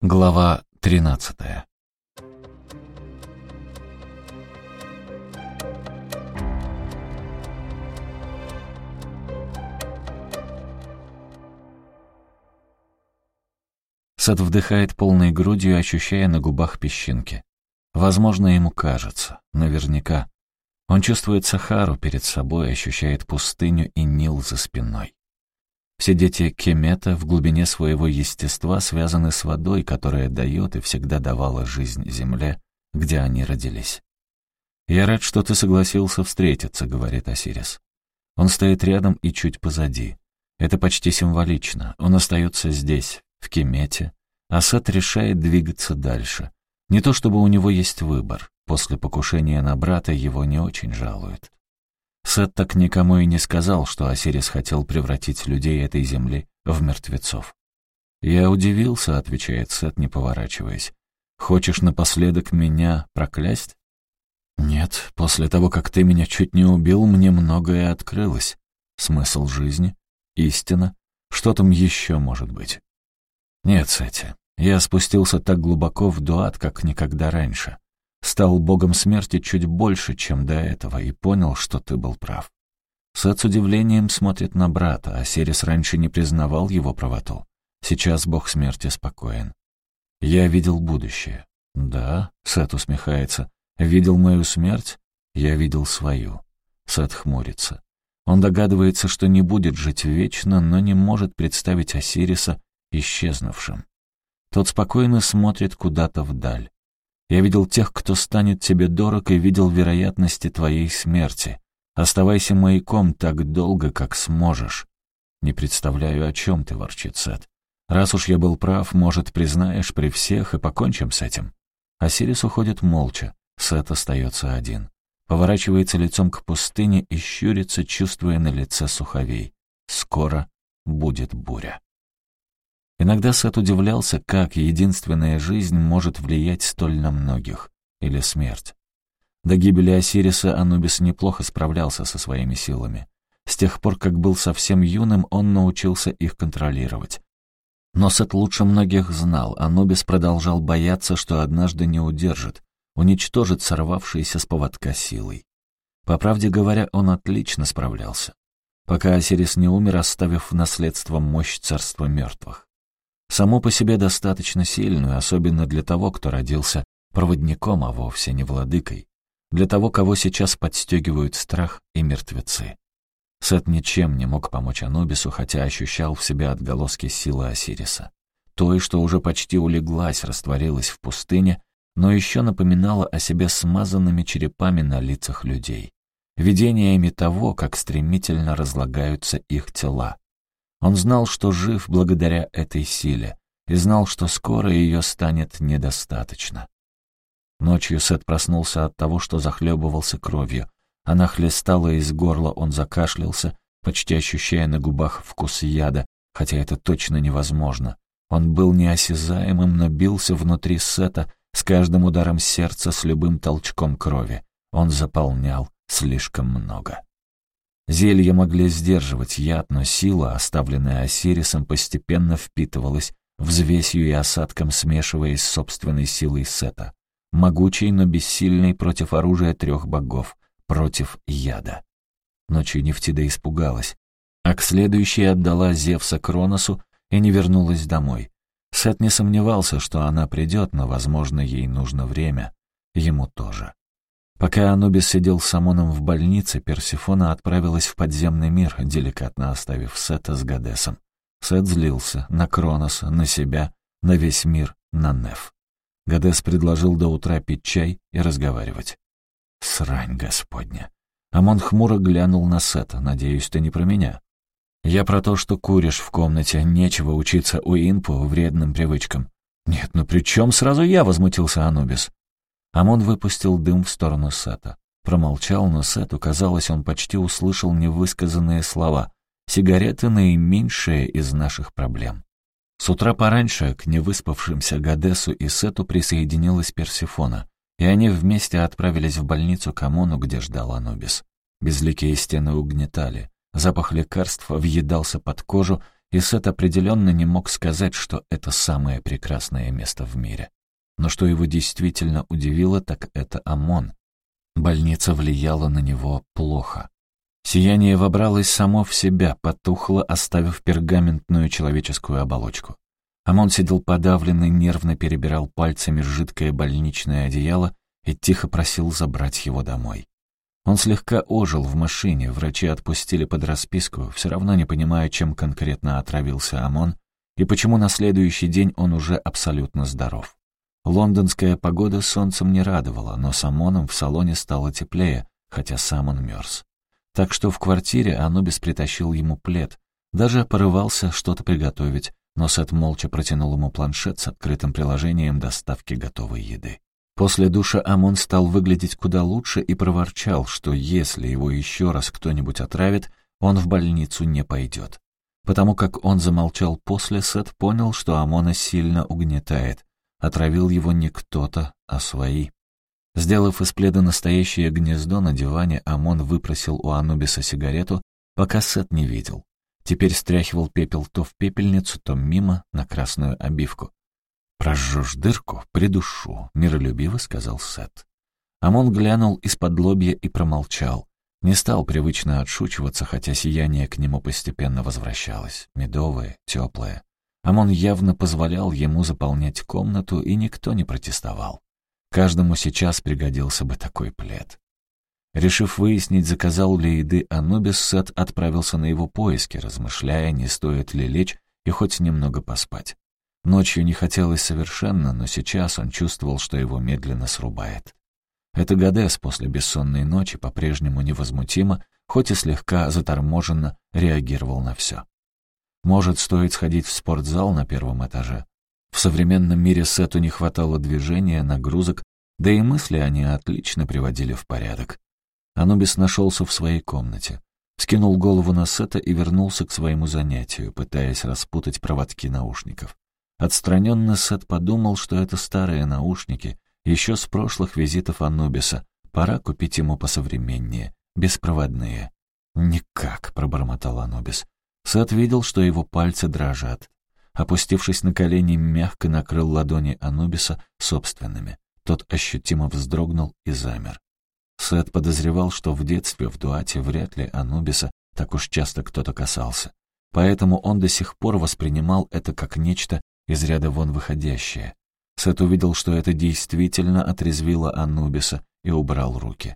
Глава 13 Сет вдыхает полной грудью, ощущая на губах песчинки. Возможно, ему кажется, наверняка. Он чувствует Сахару перед собой, ощущает пустыню и Нил за спиной. Все дети Кемета в глубине своего естества связаны с водой, которая дает и всегда давала жизнь земле, где они родились. «Я рад, что ты согласился встретиться», — говорит Осирис. Он стоит рядом и чуть позади. Это почти символично. Он остается здесь, в Кемете, а Сет решает двигаться дальше. Не то чтобы у него есть выбор. После покушения на брата его не очень жалуют. Сет так никому и не сказал, что Осирис хотел превратить людей этой земли в мертвецов. «Я удивился», — отвечает Сет, не поворачиваясь. «Хочешь напоследок меня проклясть?» «Нет, после того, как ты меня чуть не убил, мне многое открылось. Смысл жизни, истина, что там еще может быть?» «Нет, Сети, я спустился так глубоко в дуат, как никогда раньше стал богом смерти чуть больше, чем до этого, и понял, что ты был прав. Сет с удивлением смотрит на брата, а Серис раньше не признавал его правоту. Сейчас бог смерти спокоен. Я видел будущее. Да, Сет усмехается. Видел мою смерть? Я видел свою. Сет хмурится. Он догадывается, что не будет жить вечно, но не может представить Осириса исчезнувшим. Тот спокойно смотрит куда-то вдаль. Я видел тех, кто станет тебе дорог, и видел вероятности твоей смерти. Оставайся маяком так долго, как сможешь. Не представляю, о чем ты, ворчит Сет. Раз уж я был прав, может, признаешь при всех и покончим с этим. Осирис уходит молча, Сет остается один. Поворачивается лицом к пустыне и щурится, чувствуя на лице суховей. Скоро будет буря. Иногда Сет удивлялся, как единственная жизнь может влиять столь на многих, или смерть. До гибели Осириса Анубис неплохо справлялся со своими силами. С тех пор, как был совсем юным, он научился их контролировать. Но Сет лучше многих знал, Анубис продолжал бояться, что однажды не удержит, уничтожит сорвавшиеся с поводка силой. По правде говоря, он отлично справлялся, пока Осирис не умер, оставив в наследство мощь царства мертвых само по себе достаточно сильную, особенно для того, кто родился проводником, а вовсе не владыкой, для того, кого сейчас подстегивают страх и мертвецы. Сет ничем не мог помочь Анубису, хотя ощущал в себе отголоски силы Осириса. Той, что уже почти улеглась, растворилась в пустыне, но еще напоминала о себе смазанными черепами на лицах людей, видениями того, как стремительно разлагаются их тела, он знал, что жив благодаря этой силе, и знал, что скоро ее станет недостаточно. Ночью Сет проснулся от того, что захлебывался кровью. Она хлестала из горла, он закашлялся, почти ощущая на губах вкус яда, хотя это точно невозможно. Он был неосязаемым, но бился внутри Сета с каждым ударом сердца, с любым толчком крови. Он заполнял слишком много. Зелья могли сдерживать яд, но сила, оставленная Осирисом, постепенно впитывалась, взвесью и осадком смешиваясь с собственной силой Сета. Могучей, но бессильной против оружия трех богов, против яда. Ночью Нефтида испугалась, а к следующей отдала Зевса Кроносу и не вернулась домой. Сет не сомневался, что она придет, но, возможно, ей нужно время. Ему тоже. Пока Анубис сидел с Амоном в больнице, Персифона отправилась в подземный мир, деликатно оставив Сета с Гадесом. Сет злился на Кроноса, на себя, на весь мир, на Неф. Гадес предложил до утра пить чай и разговаривать. «Срань господня!» Амон хмуро глянул на Сета. «Надеюсь, ты не про меня?» «Я про то, что куришь в комнате. Нечего учиться у Инпу вредным привычкам». «Нет, ну при чем сразу я?» — возмутился Анубис. Амон выпустил дым в сторону Сета. Промолчал, но Сету, казалось, он почти услышал невысказанные слова. «Сигареты — наименьшие из наших проблем». С утра пораньше к невыспавшимся Гадесу и Сету присоединилась Персифона, и они вместе отправились в больницу к Амону, где ждал Анубис. Безликие стены угнетали, запах лекарств въедался под кожу, и Сет определенно не мог сказать, что это самое прекрасное место в мире. Но что его действительно удивило, так это ОМОН. Больница влияла на него плохо. Сияние вобралось само в себя, потухло, оставив пергаментную человеческую оболочку. Амон сидел подавленный, нервно перебирал пальцами жидкое больничное одеяло и тихо просил забрать его домой. Он слегка ожил в машине, врачи отпустили под расписку, все равно не понимая, чем конкретно отравился Амон и почему на следующий день он уже абсолютно здоров. Лондонская погода солнцем не радовала, но с Амоном в салоне стало теплее, хотя сам он мерз. Так что в квартире Анубис притащил ему плед, даже порывался что-то приготовить, но Сет молча протянул ему планшет с открытым приложением доставки готовой еды. После душа Амон стал выглядеть куда лучше и проворчал, что если его еще раз кто-нибудь отравит, он в больницу не пойдет. Потому как он замолчал после, Сет понял, что Амона сильно угнетает. Отравил его не кто-то, а свои. Сделав из пледа настоящее гнездо на диване, Амон выпросил у Анубиса сигарету, пока Сет не видел. Теперь стряхивал пепел то в пепельницу, то мимо, на красную обивку. «Прожжешь дырку, придушу», — миролюбиво сказал Сет. Амон глянул из-под лобья и промолчал. Не стал привычно отшучиваться, хотя сияние к нему постепенно возвращалось, медовое, теплое. Амон явно позволял ему заполнять комнату, и никто не протестовал. Каждому сейчас пригодился бы такой плед. Решив выяснить, заказал ли еды Анубис, Сет отправился на его поиски, размышляя, не стоит ли лечь и хоть немного поспать. Ночью не хотелось совершенно, но сейчас он чувствовал, что его медленно срубает. Это Гадес после бессонной ночи по-прежнему невозмутимо, хоть и слегка заторможенно реагировал на все. Может, стоит сходить в спортзал на первом этаже? В современном мире Сету не хватало движения, нагрузок, да и мысли они отлично приводили в порядок. Анубис нашелся в своей комнате. Скинул голову на Сета и вернулся к своему занятию, пытаясь распутать проводки наушников. Отстраненно Сет подумал, что это старые наушники, еще с прошлых визитов Анубиса. Пора купить ему посовременнее, беспроводные. «Никак», — пробормотал Анубис. Сет видел, что его пальцы дрожат. Опустившись на колени, мягко накрыл ладони Анубиса собственными. Тот ощутимо вздрогнул и замер. Сет подозревал, что в детстве в Дуате вряд ли Анубиса так уж часто кто-то касался. Поэтому он до сих пор воспринимал это как нечто из ряда вон выходящее. Сет увидел, что это действительно отрезвило Анубиса и убрал руки.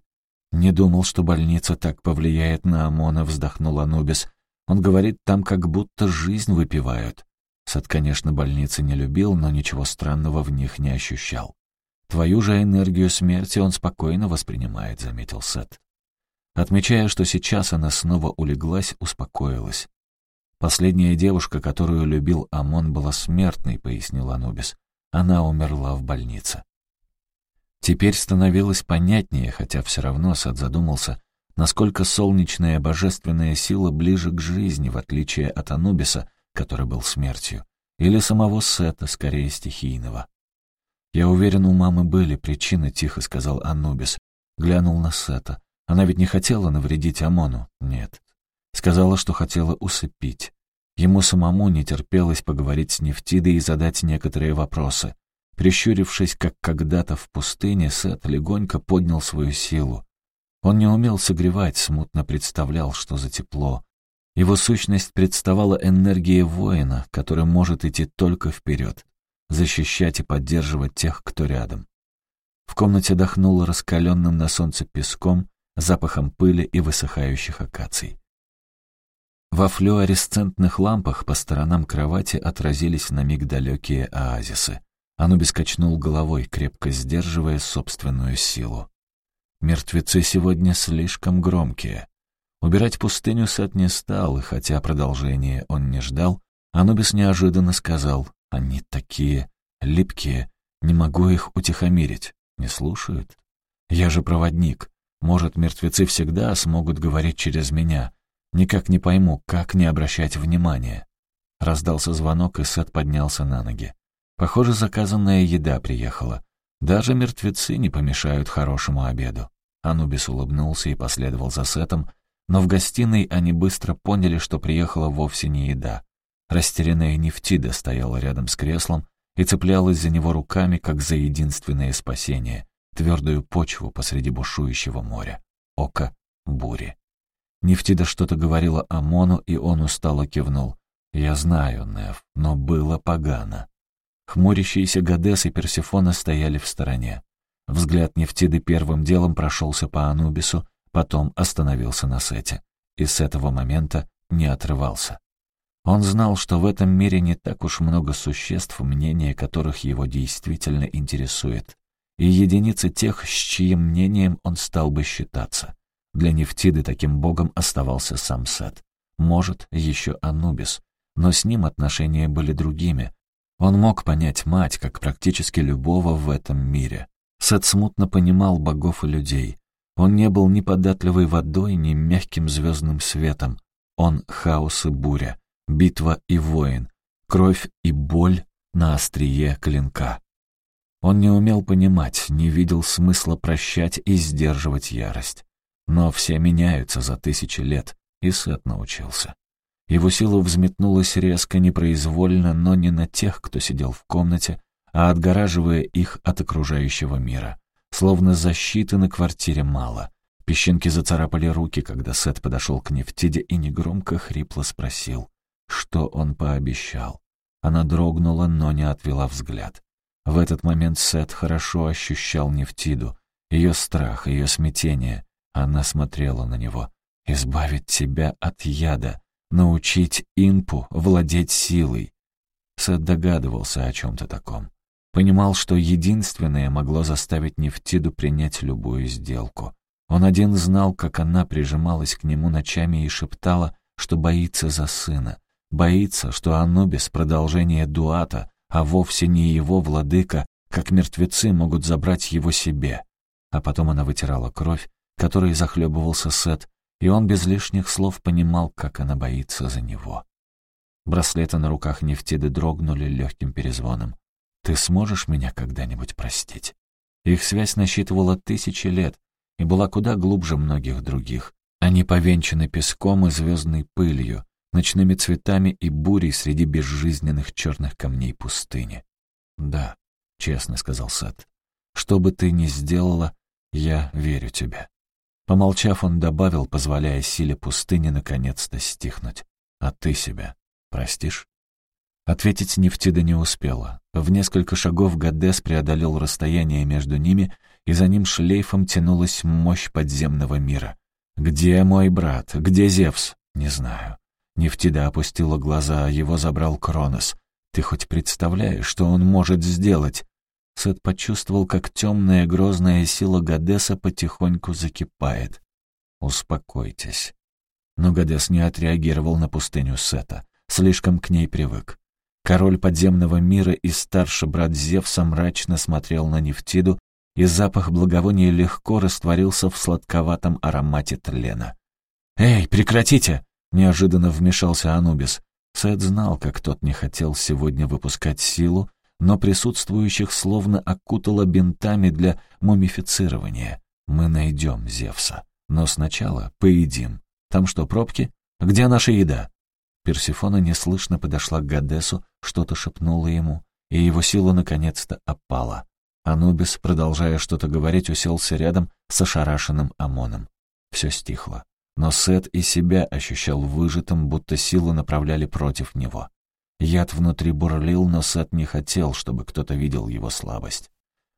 «Не думал, что больница так повлияет на Амона», — вздохнул Анубис. «Он говорит, там как будто жизнь выпивают». Сет, конечно, больницы не любил, но ничего странного в них не ощущал. «Твою же энергию смерти он спокойно воспринимает», — заметил Сет. Отмечая, что сейчас она снова улеглась, успокоилась. «Последняя девушка, которую любил Амон, была смертной», — пояснил Анубис. «Она умерла в больнице». Теперь становилось понятнее, хотя все равно Сад задумался, насколько солнечная божественная сила ближе к жизни, в отличие от Анубиса, который был смертью, или самого Сета, скорее стихийного. «Я уверен, у мамы были причины», — тихо сказал Анубис. Глянул на Сета. «Она ведь не хотела навредить Амону?» «Нет. Сказала, что хотела усыпить. Ему самому не терпелось поговорить с Нефтидой и задать некоторые вопросы. Прищурившись, как когда-то в пустыне, Сет легонько поднял свою силу. Он не умел согревать, смутно представлял, что за тепло. Его сущность представала энергией воина, который может идти только вперед, защищать и поддерживать тех, кто рядом. В комнате дохнуло раскаленным на солнце песком, запахом пыли и высыхающих акаций. Во флюоресцентных лампах по сторонам кровати отразились на миг далекие оазисы. Анубис качнул головой, крепко сдерживая собственную силу. Мертвецы сегодня слишком громкие. Убирать пустыню Сет не стал, и хотя продолжения он не ждал, Анубис неожиданно сказал, «Они такие липкие, не могу их утихомирить. Не слушают? Я же проводник. Может, мертвецы всегда смогут говорить через меня, Никак не пойму, как не обращать внимания. Раздался звонок, и Сет поднялся на ноги. Похоже, заказанная еда приехала. Даже мертвецы не помешают хорошему обеду. Анубис улыбнулся и последовал за Сетом, но в гостиной они быстро поняли, что приехала вовсе не еда. Растерянная Нефтида стояла рядом с креслом и цеплялась за него руками, как за единственное спасение, твердую почву посреди бушующего моря, ока бури. Нефтида что-то говорила Амону, и он устало кивнул. «Я знаю, Нев, но было погано». Хмурящиеся Гадес и Персифона стояли в стороне. Взгляд Нефтиды первым делом прошелся по Анубису, потом остановился на Сете. И с этого момента не отрывался. Он знал, что в этом мире не так уж много существ, мнение которых его действительно интересует, и единицы тех, с чьим мнением он стал бы считаться. Для Нефтиды таким богом оставался сам Сет. Может, еще Анубис, но с ним отношения были другими. Он мог понять мать, как практически любого в этом мире. Сет смутно понимал богов и людей. Он не был ни податливой водой, ни мягким звездным светом. Он — хаос и буря, битва и воин, кровь и боль на острие клинка. Он не умел понимать, не видел смысла прощать и сдерживать ярость. Но все меняются за тысячи лет, и Сет научился. Его сила взметнулась резко, непроизвольно, но не на тех, кто сидел в комнате, а отгораживая их от окружающего мира. Словно защиты на квартире мало. Песчинки зацарапали руки, когда Сет подошел к Нефтиде и негромко хрипло спросил, что он пообещал. Она дрогнула, но не отвела взгляд. В этот момент Сет хорошо ощущал Нефтиду, ее страх, ее смятение. Она смотрела на него. «Избавить тебя от яда, научить Инпу владеть силой». Сет догадывался о чем-то таком. Понимал, что единственное могло заставить Нефтиду принять любую сделку. Он один знал, как она прижималась к нему ночами и шептала, что боится за сына, боится, что Анубис — продолжение Дуата, а вовсе не его владыка, как мертвецы могут забрать его себе. А потом она вытирала кровь, которой захлебывался Сет, и он без лишних слов понимал, как она боится за него. Браслеты на руках Нефтиды дрогнули легким перезвоном. Ты сможешь меня когда-нибудь простить? Их связь насчитывала тысячи лет и была куда глубже многих других. Они повенчаны песком и звездной пылью, ночными цветами и бурей среди безжизненных черных камней пустыни. «Да», — честно сказал Сет, — «что бы ты ни сделала, я верю тебе». Помолчав, он добавил, позволяя силе пустыни наконец-то стихнуть. «А ты себя простишь?» Ответить Нефтида не успела. В несколько шагов Гадес преодолел расстояние между ними, и за ним шлейфом тянулась мощь подземного мира. «Где мой брат? Где Зевс?» «Не знаю». Нефтида опустила глаза, а его забрал Кронос. «Ты хоть представляешь, что он может сделать?» Сет почувствовал, как темная грозная сила Гадеса потихоньку закипает. «Успокойтесь». Но Гадес не отреагировал на пустыню Сета. Слишком к ней привык. Король подземного мира и старший брат Зевса мрачно смотрел на Нефтиду, и запах благовония легко растворился в сладковатом аромате тлена. «Эй, прекратите!» — неожиданно вмешался Анубис. Сет знал, как тот не хотел сегодня выпускать силу, но присутствующих словно окутало бинтами для мумифицирования. «Мы найдем Зевса, но сначала поедим. Там что, пробки? Где наша еда?» Персифона неслышно подошла к Гадесу, что-то шепнула ему, и его сила наконец-то опала. Анубис, продолжая что-то говорить, уселся рядом с ошарашенным Амоном. Все стихло. Но Сет и себя ощущал выжатым, будто силы направляли против него. Яд внутри бурлил, но Сет не хотел, чтобы кто-то видел его слабость.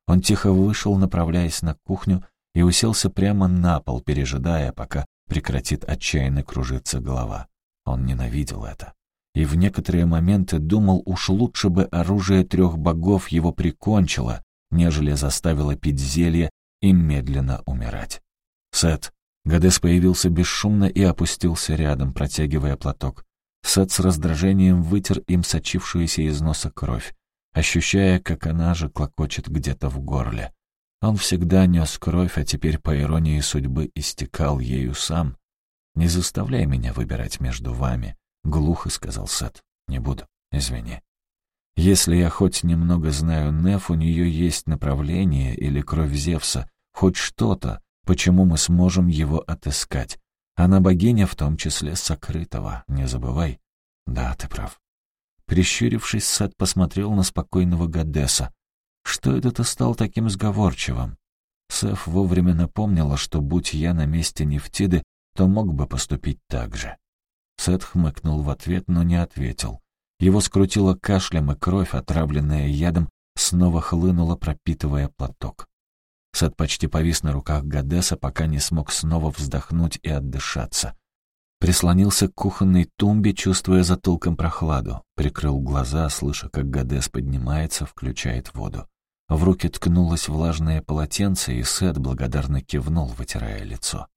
Он тихо вышел, направляясь на кухню, и уселся прямо на пол, пережидая, пока прекратит отчаянно кружиться голова. Он ненавидел это. И в некоторые моменты думал, уж лучше бы оружие трех богов его прикончило, нежели заставило пить зелье и медленно умирать. «Сет!» Гадес появился бесшумно и опустился рядом, протягивая платок. Сет с раздражением вытер им сочившуюся из носа кровь, ощущая, как она же клокочет где-то в горле. Он всегда нес кровь, а теперь, по иронии судьбы, истекал ею сам, «Не заставляй меня выбирать между вами», — глухо сказал Сет. «Не буду, извини. Если я хоть немного знаю Неф, у нее есть направление или кровь Зевса, хоть что-то, почему мы сможем его отыскать. Она богиня, в том числе сокрытого, не забывай». «Да, ты прав». Прищурившись, Сет посмотрел на спокойного Гадеса. «Что это ты стал таким сговорчивым?» Сеф вовремя напомнила, что будь я на месте Нефтиды, то мог бы поступить так же. Сет хмыкнул в ответ, но не ответил. Его скрутило кашлем, и кровь, отравленная ядом, снова хлынула, пропитывая платок. Сет почти повис на руках Гадеса, пока не смог снова вздохнуть и отдышаться. Прислонился к кухонной тумбе, чувствуя затылком прохладу. Прикрыл глаза, слыша, как Гадес поднимается, включает воду. В руки ткнулось влажное полотенце, и Сет благодарно кивнул, вытирая лицо.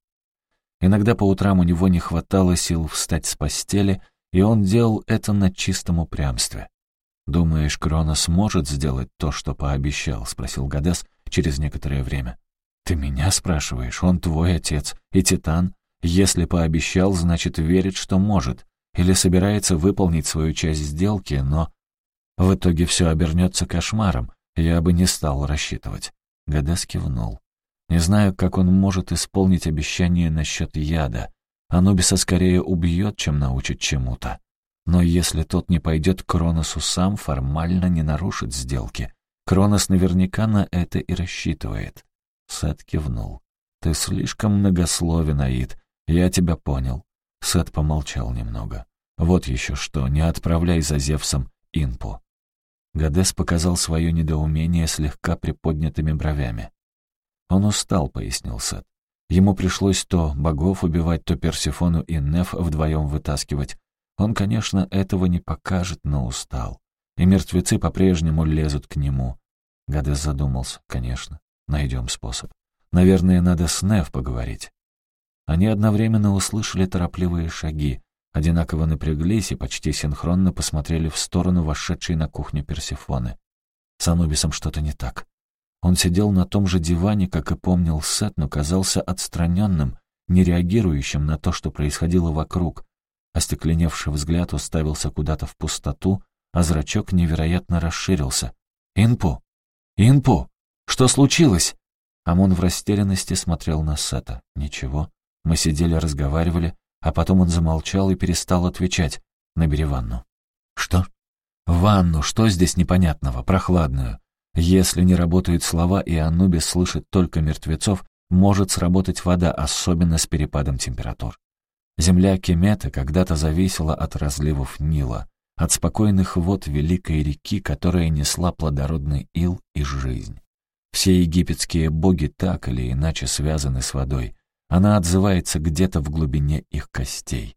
Иногда по утрам у него не хватало сил встать с постели, и он делал это на чистом упрямстве. «Думаешь, Кронос сможет сделать то, что пообещал?» — спросил Гадес через некоторое время. «Ты меня спрашиваешь? Он твой отец и Титан. Если пообещал, значит, верит, что может. Или собирается выполнить свою часть сделки, но... В итоге все обернется кошмаром. Я бы не стал рассчитывать». Гадес кивнул. Не знаю, как он может исполнить обещание насчет яда. Анубиса скорее убьет, чем научит чему-то. Но если тот не пойдет к Кроносу сам, формально не нарушит сделки. Кронос наверняка на это и рассчитывает. Сет кивнул. «Ты слишком многословен, Аид. Я тебя понял». Сет помолчал немного. «Вот еще что, не отправляй за Зевсом Инпу». Гадес показал свое недоумение слегка приподнятыми бровями. «Он устал», — пояснил Сет. Ему пришлось то богов убивать, то Персифону и Неф вдвоем вытаскивать. Он, конечно, этого не покажет, но устал. И мертвецы по-прежнему лезут к нему. Гадес задумался, конечно. Найдем способ. Наверное, надо с Неф поговорить. Они одновременно услышали торопливые шаги, одинаково напряглись и почти синхронно посмотрели в сторону вошедшей на кухню Персифоны. С Анубисом что-то не так. Он сидел на том же диване, как и помнил Сет, но казался отстраненным, не реагирующим на то, что происходило вокруг. Остекленевший взгляд уставился куда-то в пустоту, а зрачок невероятно расширился. «Инпу! Инпу! Что случилось?» Амон в растерянности смотрел на Сета. «Ничего. Мы сидели, разговаривали, а потом он замолчал и перестал отвечать. Набери ванну». «Что?» «Ванну. Что здесь непонятного? Прохладную. Если не работают слова, и Анубис слышит только мертвецов, может сработать вода, особенно с перепадом температур. Земля Кемета когда-то зависела от разливов Нила, от спокойных вод великой реки, которая несла плодородный ил и жизнь. Все египетские боги так или иначе связаны с водой. Она отзывается где-то в глубине их костей.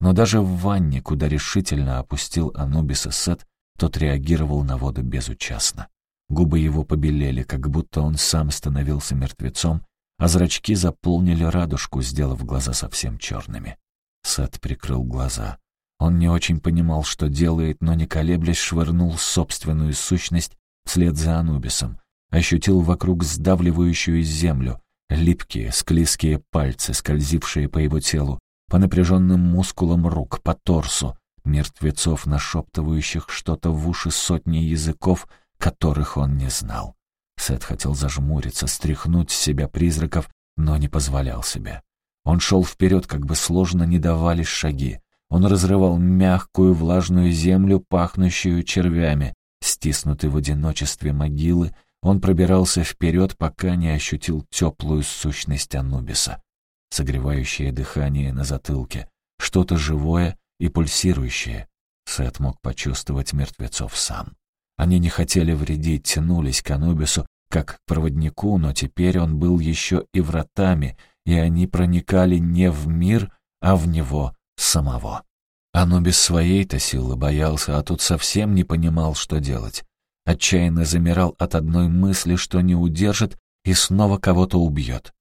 Но даже в ванне, куда решительно опустил Анубис и Сет, тот реагировал на воду безучастно. Губы его побелели, как будто он сам становился мертвецом, а зрачки заполнили радужку, сделав глаза совсем черными. Сет прикрыл глаза. Он не очень понимал, что делает, но не колеблясь швырнул собственную сущность вслед за Анубисом. Ощутил вокруг сдавливающую землю, липкие, склизкие пальцы, скользившие по его телу, по напряженным мускулам рук, по торсу, мертвецов, нашептывающих что-то в уши сотни языков, которых он не знал. Сет хотел зажмуриться, стряхнуть с себя призраков, но не позволял себе. Он шел вперед, как бы сложно не давались шаги. Он разрывал мягкую влажную землю, пахнущую червями. Стиснутый в одиночестве могилы, он пробирался вперед, пока не ощутил теплую сущность Анубиса. Согревающее дыхание на затылке, что-то живое и пульсирующее. Сет мог почувствовать мертвецов сам. Они не хотели вредить, тянулись к Анубису, как к проводнику, но теперь он был еще и вратами, и они проникали не в мир, а в него самого. Анубис своей-то силы боялся, а тут совсем не понимал, что делать. Отчаянно замирал от одной мысли, что не удержит и снова кого-то убьет.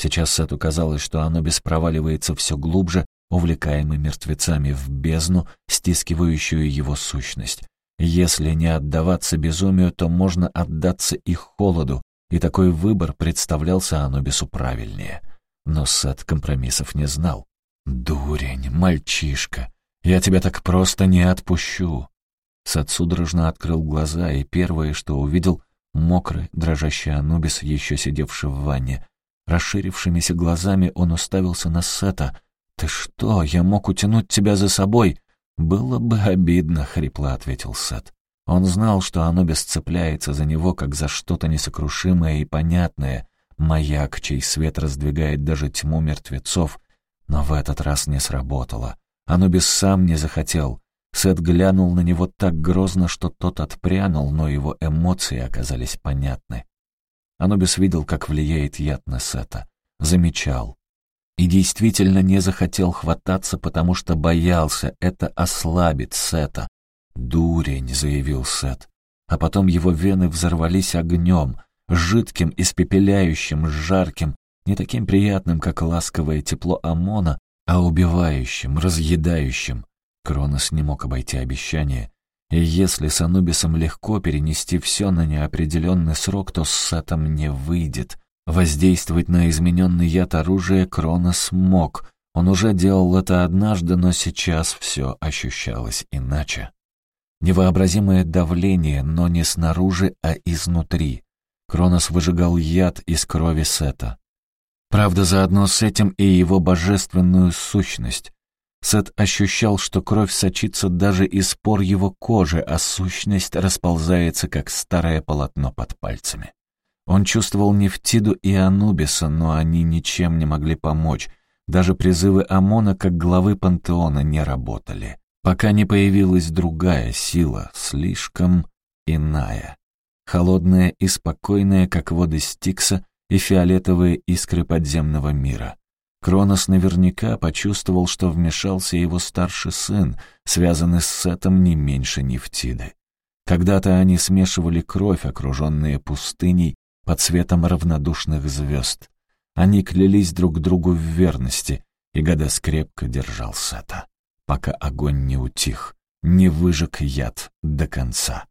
Сейчас Сету казалось, что Анубис проваливается все глубже, увлекаемый мертвецами в бездну, стискивающую его сущность. Если не отдаваться безумию, то можно отдаться их холоду, и такой выбор представлялся Анубису правильнее. Но Сет компромиссов не знал. «Дурень, мальчишка, я тебя так просто не отпущу!» Сет судорожно открыл глаза, и первое, что увидел, мокрый, дрожащий Анубис, еще сидевший в ванне. Расширившимися глазами он уставился на Сета. «Ты что, я мог утянуть тебя за собой?» «Было бы обидно», — хрипло ответил Сет. Он знал, что Анубис цепляется за него, как за что-то несокрушимое и понятное, маяк, чей свет раздвигает даже тьму мертвецов, но в этот раз не сработало. Анубис сам не захотел. Сет глянул на него так грозно, что тот отпрянул, но его эмоции оказались понятны. Анубис видел, как влияет яд на Сета. Замечал. И действительно не захотел хвататься, потому что боялся, это ослабит Сета. «Дурень», — заявил Сет. А потом его вены взорвались огнем, жидким, испепеляющим, жарким, не таким приятным, как ласковое тепло ОМОНа, а убивающим, разъедающим. Кронос не мог обойти обещание, и если с Анубисом легко перенести все на неопределенный срок, то с Сетом не выйдет. Воздействовать на измененный яд оружия Кронос мог. Он уже делал это однажды, но сейчас все ощущалось иначе. Невообразимое давление, но не снаружи, а изнутри. Кронос выжигал яд из крови Сета. Правда, заодно с этим и его божественную сущность. Сет ощущал, что кровь сочится даже из пор его кожи, а сущность расползается, как старое полотно под пальцами. Он чувствовал Нефтиду и Анубиса, но они ничем не могли помочь. Даже призывы Амона как главы пантеона не работали, пока не появилась другая сила, слишком иная. Холодная и спокойная, как воды Стикса, и фиолетовые искры подземного мира. Кронос наверняка почувствовал, что вмешался его старший сын, связанный с Сетом не меньше Нефтиды. Когда-то они смешивали кровь, окруженные пустыней, под светом равнодушных звезд. Они клялись друг другу в верности, и Гадес крепко держал Сета, пока огонь не утих, не выжег яд до конца.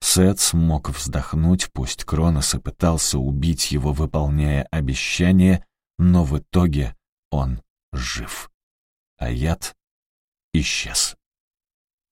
Сет смог вздохнуть, пусть Кронос и пытался убить его, выполняя обещание, но в итоге он жив. А яд исчез.